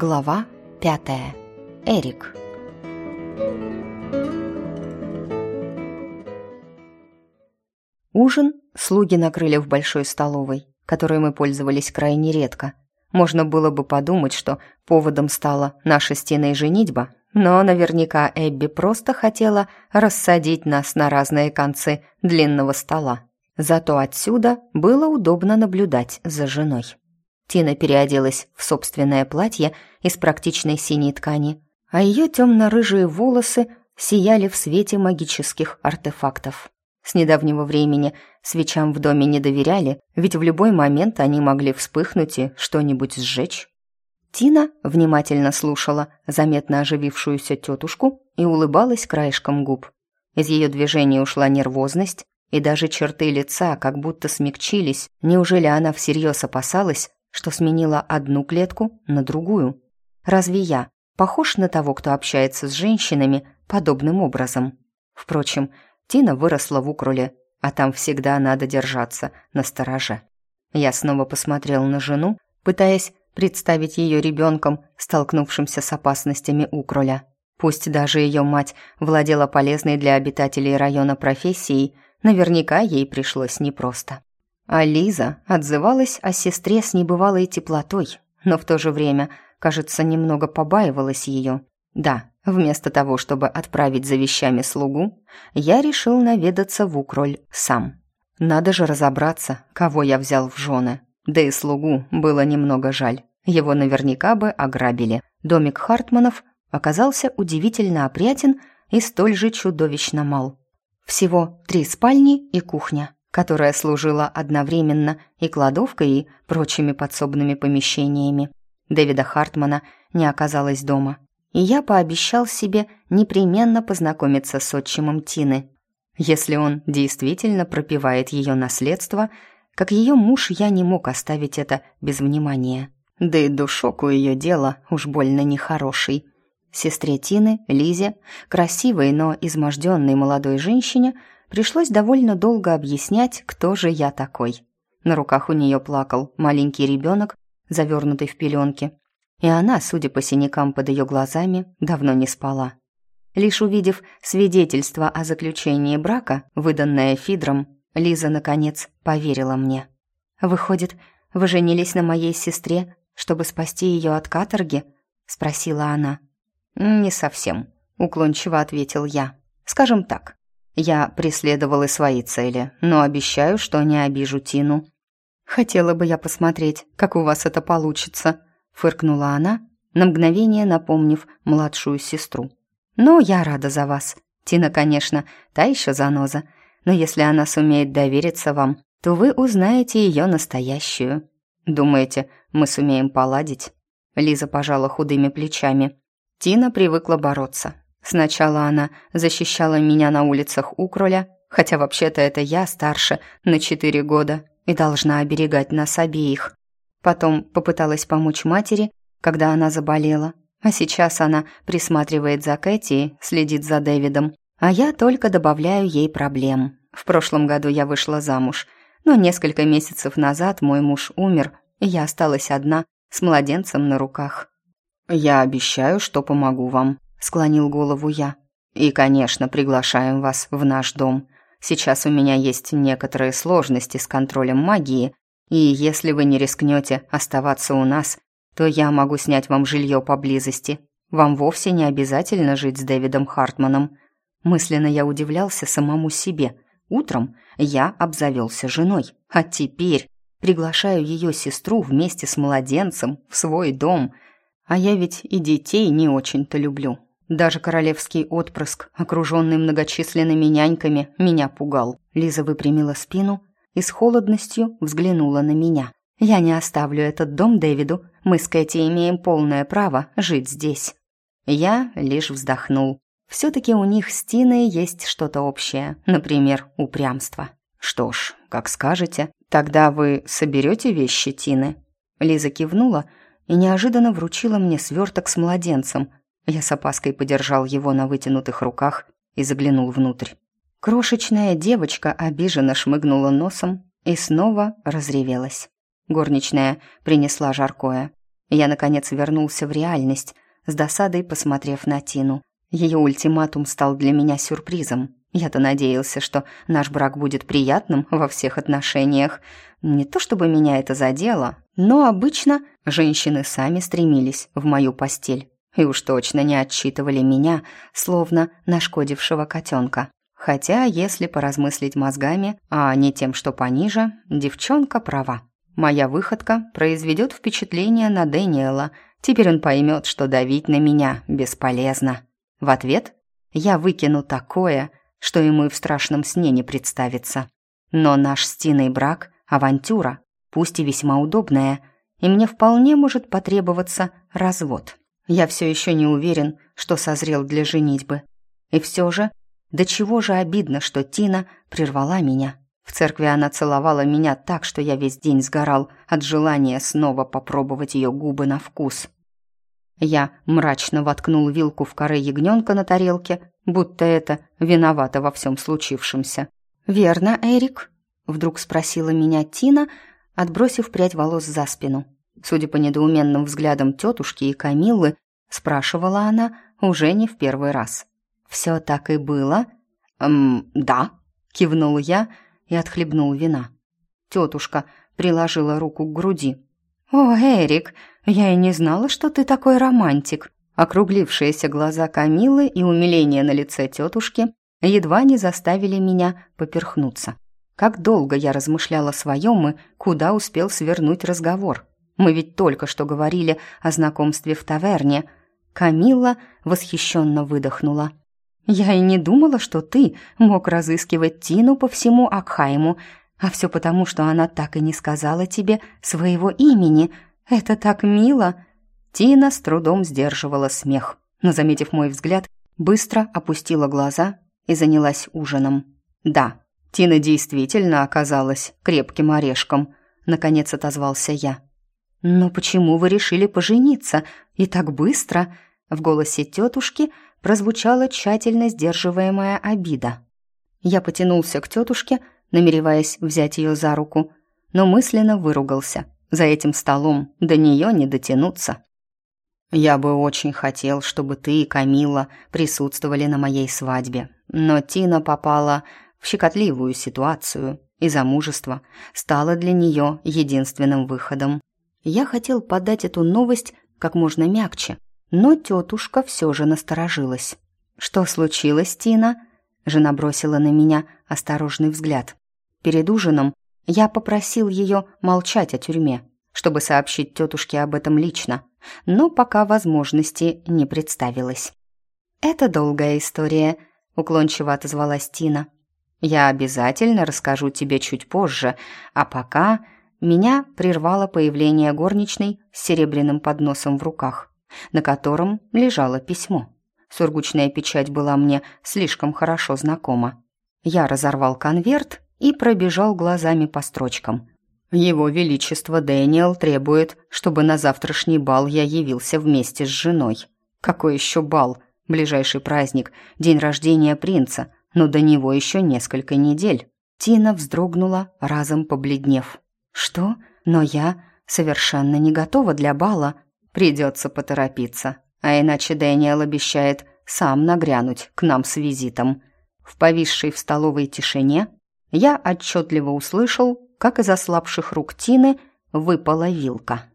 Глава пятая. Эрик. Ужин слуги накрыли в большой столовой, которой мы пользовались крайне редко. Можно было бы подумать, что поводом стала наша стена и женитьба, но наверняка Эбби просто хотела рассадить нас на разные концы длинного стола. Зато отсюда было удобно наблюдать за женой. Тина переоделась в собственное платье из практичной синей ткани, а ее темно-рыжие волосы сияли в свете магических артефактов. С недавнего времени свечам в доме не доверяли, ведь в любой момент они могли вспыхнуть и что-нибудь сжечь. Тина внимательно слушала заметно оживившуюся тетушку и улыбалась краешком губ. Из ее движений ушла нервозность, и даже черты лица как будто смягчились. Неужели она всерьез опасалась, что сменила одну клетку на другую. Разве я похож на того, кто общается с женщинами подобным образом? Впрочем, Тина выросла в Укруле, а там всегда надо держаться на стороже. Я снова посмотрел на жену, пытаясь представить ее ребенком, столкнувшимся с опасностями Укруля. Пусть даже ее мать владела полезной для обитателей района профессией, наверняка ей пришлось непросто. А Лиза отзывалась о сестре с небывалой теплотой, но в то же время, кажется, немного побаивалась ее. Да, вместо того, чтобы отправить за вещами слугу, я решил наведаться в Укроль сам. Надо же разобраться, кого я взял в жены. Да и слугу было немного жаль. Его наверняка бы ограбили. Домик Хартманов оказался удивительно опрятен и столь же чудовищно мал. Всего три спальни и кухня которая служила одновременно и кладовкой, и прочими подсобными помещениями. Дэвида Хартмана не оказалось дома, и я пообещал себе непременно познакомиться с отчимом Тины. Если он действительно пропивает ее наследство, как ее муж я не мог оставить это без внимания. Да и душок у ее дела уж больно нехороший. Сестре Тины, Лизе, красивой, но изможденной молодой женщине – Пришлось довольно долго объяснять, кто же я такой. На руках у нее плакал маленький ребенок, завернутый в пеленки, и она, судя по синякам под ее глазами, давно не спала. Лишь увидев свидетельство о заключении брака, выданное Фидром, Лиза, наконец, поверила мне. «Выходит, вы женились на моей сестре, чтобы спасти ее от каторги?» — спросила она. «Не совсем», — уклончиво ответил я. «Скажем так, я преследовал и свои цели, но обещаю, что не обижу Тину. Хотела бы я посмотреть, как у вас это получится, фыркнула она, на мгновение напомнив младшую сестру. Но я рада за вас. Тина, конечно, та еще заноза, но если она сумеет довериться вам, то вы узнаете ее настоящую. Думаете, мы сумеем поладить? Лиза пожала худыми плечами. Тина привыкла бороться, Сначала она защищала меня на улицах Укроля, хотя вообще-то это я старше на четыре года и должна оберегать нас обеих. Потом попыталась помочь матери, когда она заболела, а сейчас она присматривает за Кэти, следит за Дэвидом, а я только добавляю ей проблем. В прошлом году я вышла замуж, но несколько месяцев назад мой муж умер, и я осталась одна с младенцем на руках. «Я обещаю, что помогу вам», склонил голову я. И, конечно, приглашаем вас в наш дом. Сейчас у меня есть некоторые сложности с контролем магии, и если вы не рискнете оставаться у нас, то я могу снять вам жилье поблизости. Вам вовсе не обязательно жить с Дэвидом Хартманом. Мысленно я удивлялся самому себе. Утром я обзавелся женой, а теперь приглашаю ее сестру вместе с младенцем в свой дом. А я ведь и детей не очень-то люблю. Даже королевский отпрыск, окруженный многочисленными няньками, меня пугал. Лиза выпрямила спину и с холодностью взглянула на меня. «Я не оставлю этот дом Дэвиду. Мы с Кэти имеем полное право жить здесь». Я лишь вздохнул. Все-таки у них с Тиной есть что-то общее, например, упрямство. «Что ж, как скажете, тогда вы соберете вещи Тины?» Лиза кивнула и неожиданно вручила мне сверток с младенцем, я с опаской подержал его на вытянутых руках и заглянул внутрь. Крошечная девочка обиженно шмыгнула носом и снова разревелась. Горничная принесла жаркое. Я, наконец, вернулся в реальность, с досадой посмотрев на Тину. Ее ультиматум стал для меня сюрпризом. Я-то надеялся, что наш брак будет приятным во всех отношениях. Не то чтобы меня это задело, но обычно женщины сами стремились в мою постель. И уж точно не отчитывали меня, словно нашкодившего котенка. Хотя, если поразмыслить мозгами, а не тем, что пониже, девчонка права. Моя выходка произведет впечатление на Дэниела. Теперь он поймет, что давить на меня бесполезно. В ответ я выкину такое, что ему и в страшном сне не представится. Но наш с Тиной брак — авантюра, пусть и весьма удобная, и мне вполне может потребоваться развод. Я все еще не уверен, что созрел для женитьбы. И все же, до чего же обидно, что Тина прервала меня. В церкви она целовала меня так, что я весь день сгорал от желания снова попробовать ее губы на вкус. Я мрачно воткнул вилку в коры ягненка на тарелке, будто это виновата во всем случившемся. «Верно, Эрик?» — вдруг спросила меня Тина, отбросив прядь волос за спину. Судя по недоуменным взглядам тетушки и Камиллы, спрашивала она уже не в первый раз. «Все так и было?» «Эм, да», — кивнул я и отхлебнул вина. Тетушка приложила руку к груди. «О, Эрик, я и не знала, что ты такой романтик!» Округлившиеся глаза Камилы и умиление на лице тетушки едва не заставили меня поперхнуться. Как долго я размышляла о своем и куда успел свернуть разговор. Мы ведь только что говорили о знакомстве в таверне. Камила восхищенно выдохнула. «Я и не думала, что ты мог разыскивать Тину по всему Акхайму, а все потому, что она так и не сказала тебе своего имени. Это так мило!» Тина с трудом сдерживала смех, но, заметив мой взгляд, быстро опустила глаза и занялась ужином. «Да, Тина действительно оказалась крепким орешком», — наконец отозвался я. «Но почему вы решили пожениться? И так быстро?» В голосе тетушки прозвучала тщательно сдерживаемая обида. Я потянулся к тетушке, намереваясь взять ее за руку, но мысленно выругался. За этим столом до нее не дотянуться. Я бы очень хотел, чтобы ты и Камила присутствовали на моей свадьбе, но Тина попала в щекотливую ситуацию, и замужество стало для нее единственным выходом. Я хотел подать эту новость как можно мягче, но тетушка все же насторожилась. «Что случилось, Тина?» Жена бросила на меня осторожный взгляд. Перед ужином я попросил ее молчать о тюрьме, чтобы сообщить тетушке об этом лично, но пока возможности не представилось. «Это долгая история», — уклончиво отозвалась Тина. «Я обязательно расскажу тебе чуть позже, а пока...» Меня прервало появление горничной с серебряным подносом в руках, на котором лежало письмо. Сургучная печать была мне слишком хорошо знакома. Я разорвал конверт и пробежал глазами по строчкам. Его Величество Дэниел требует, чтобы на завтрашний бал я явился вместе с женой. Какой еще бал? Ближайший праздник, день рождения принца, но до него еще несколько недель. Тина вздрогнула, разом побледнев. Что? Но я совершенно не готова для бала. Придется поторопиться, а иначе Дэниел обещает сам нагрянуть к нам с визитом. В повисшей в столовой тишине я отчетливо услышал, как из ослабших рук Тины выпала вилка.